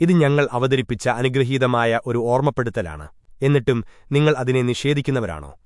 ഇത് ഞങ്ങൾ അവതരിപ്പിച്ച അനുഗ്രഹീതമായ ഒരു ഓർമ്മപ്പെടുത്തലാണ്. എന്നിട്ടും നിങ്ങൾ അതിനെ നിഷേധിക്കുന്നവരാണോ?